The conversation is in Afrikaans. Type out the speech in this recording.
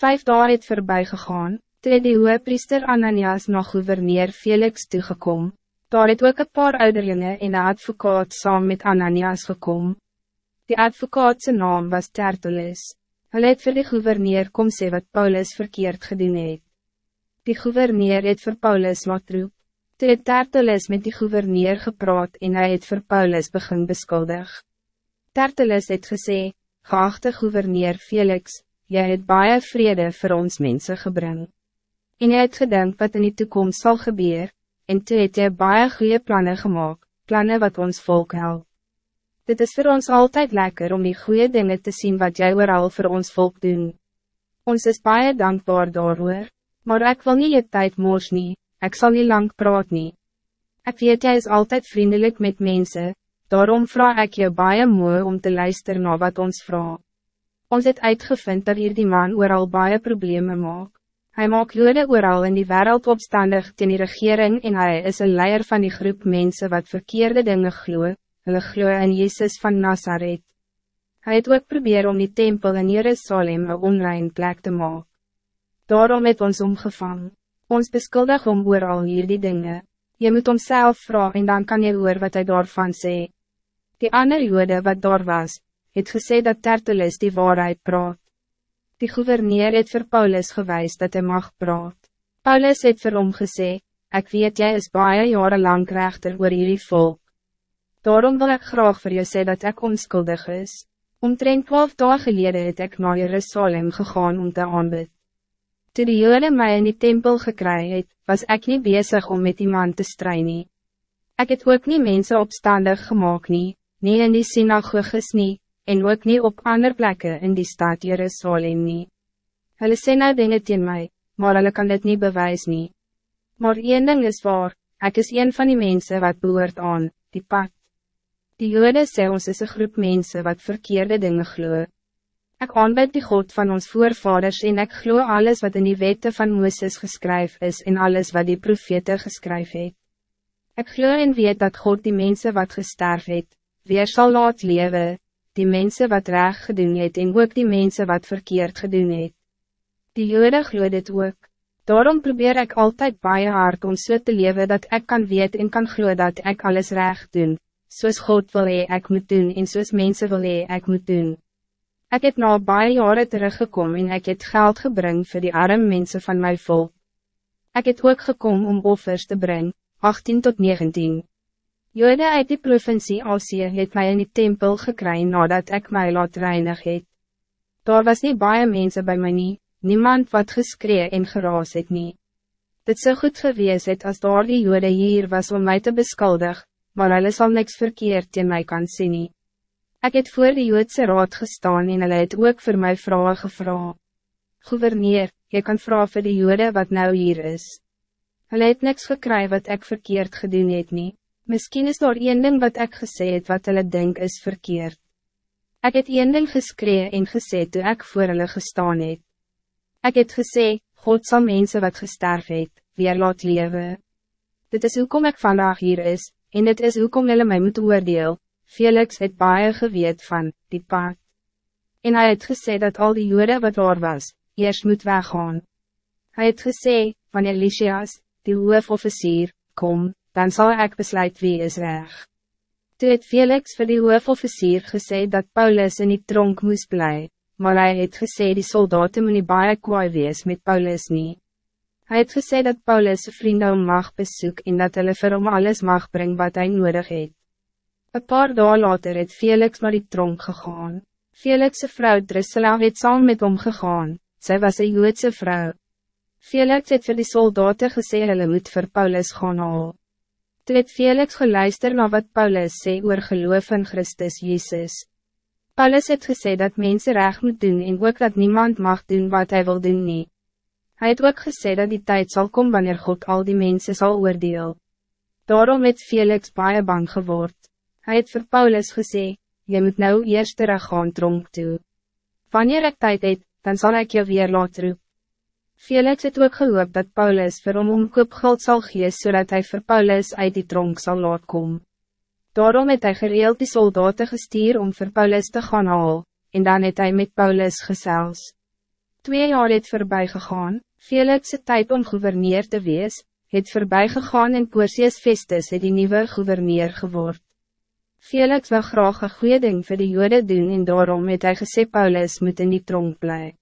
Vijf dagen het voorbij gegaan, toe het die priester Ananias na gouverneur Felix toegekom. Daar het ook een paar ouderlinge en een advocaat saam met Ananias gekom. Die advocaatse naam was Tertullus. Hij het vir die gouverneur kom sê wat Paulus verkeerd gedoen het. Die gouverneur het vir Paulus wat roep. Toe het Tertullus met die gouverneur gepraat en hij het vir Paulus begin beskuldig. Tertullus het gesê, geachte gouverneur Felix, jy het baie vrede voor ons mensen gebring. En jy het gedink wat in die toekomst zal gebeuren, en toe het jy baie goede plannen gemaakt, plannen wat ons volk helpt. Dit is voor ons altijd lekker om die goede dingen te zien wat jij al voor ons volk doen. Ons is baie dankbaar daarover, maar ik wil niet je tijd moors nie, ik zal niet lang praat nie. Ik weet jij is altijd vriendelijk met mensen, daarom vraag ik je baie mooi om te luisteren naar wat ons vraagt. Ons het uitgevind dat hier die man ooral baie probleme maak. Hij maak jode ooral in die wereld opstandig ten die regering en hij is een leier van die groep mensen wat verkeerde dingen glo, hulle glo in Jezus van Nazareth. Hij het ook probeer om die tempel in Jerusalem een onrein plek te maken. Daarom het ons omgevang. Ons beskuldig om ooral hier die dingen. Je moet homself vragen en dan kan je hoor wat hij daarvan sê. Die ander jode wat daar was, het gesê dat Tertullus die waarheid praat. Die gouverneur het voor Paulus gewijs dat hij mag praat. Paulus het vir hom gesê, ek weet jy is baie jare lang rechter oor hierdie volk. Daarom wil ik graag voor je sê dat ik onskuldig is. Omtrent twaalf dagen geleden het ek naar Jerusalem gegaan om te aanbid. Toe die jode my in die tempel gekry het, was ik niet bezig om met iemand te strijden. Ik het ook niet mensen opstandig gemaakt nie, nie in die synagoges nie, en ook niet op andere plekken in die stad Jerusalem nie. Hulle sê nou dinge teen my, maar hulle kan dit niet bewys nie. Maar één ding is waar, ik is een van die mensen wat behoort aan, die pad. Die jode sê ons is een groep mensen wat verkeerde dingen glo. Ik aanbid die God van ons voorvaders en ik glo alles wat in die wette van Mooses geschreven is en alles wat die profete geschreven het. Ik glo en weet dat God die mensen wat gesterf het, weer zal laat leven, die mensen wat reg gedoen het en ook die mensen wat verkeerd gedoen het. Die jode glo dit ook. Daarom probeer ik altijd baie hard om so te leven dat ik kan weet en kan glo dat ik alles reg doen, soos God wil hee ek moet doen en soos mense wil hee ek moet doen. Ik heb na baie jare teruggekomen en ik het geld gebring voor die arme mensen van mijn volk. Ik het ook gekomen om offers te brengen, 18 tot 19. Jode uit die provincie Asie het mij in die tempel gekry nadat ik mij laat reinig het. Daar was niet baie mense bij mij nie, niemand wat geskree en geraas het nie. Dit so goed gewees het as daar die jode hier was om mij te beskuldig, maar hulle sal niks verkeerd in mij kan sien nie. Ek het voor die joodse raad gestaan en hulle het ook voor my vrae gevra. Gouverneur, je kan vragen voor die jode wat nou hier is. Hulle het niks gekry wat ik verkeerd gedoen het nie. Misschien is daar een ding wat ik gesê het wat hulle denk is verkeerd. Ik het een ding geskree en gesê toe ek voor hulle gestaan het. Ek het gesê, God zal mensen wat gesterf het, weer laat lewe. Dit is hoekom ik vandaag hier is, en dit is hoekom hulle my moet oordeel. Felix het baie geweet van, die paard. En hij het gesê dat al die jode wat daar was, eerst moet weggaan. Hij het gesê, van Elisias, die hoofofficier, kom dan zal ik besluit wie is weg. Toe het Felix vir die hoofofficier gesê dat Paulus in die tronk moest blij, maar hij het gesê die soldaten moet nie baie kwaai wees met Paulus nie. Hij het gesê dat Paulus vrienden om mag bezoek en dat hulle vir hom alles mag brengen wat hij nodig het. Een paar dagen later het Felix naar die tronk gegaan. Felix' vrouw Drusilla het saam met hom gegaan, zij was een Joodse vrouw. Felix het vir die soldaten gesê hulle moet vir Paulus gaan haal. Toe het Felix geluister na wat Paulus sê oor geloof in Christus Jezus. Paulus het gesê dat mensen recht moet doen en ook dat niemand mag doen wat hij wil doen nie. Hy het ook gesê dat die tijd zal komen wanneer God al die mensen zal oordeel. Daarom het Felix baie bang geword. Hij het vir Paulus gesê, je moet nou eerst terug gaan tronk toe. Wanneer ik tijd het, dan zal ik je weer laat roep. Felix het ook gehoop dat Paulus vir hom omkoop geld sal gee, zodat hij voor Paulus uit die tronk zal laat kom. Daarom het hy gereeld die soldaten gestuur om voor Paulus te gaan haal, en dan het hij met Paulus gesels. Twee jaar het voorbij gegaan, Felix' tijd om gouverneur te wees, het voorbij gegaan en Porcius Festus het die nieuwe gouverneur geword. Felix wil graag een goede ding voor de jode doen en daarom het hy gesê Paulus moet in die tronk blij.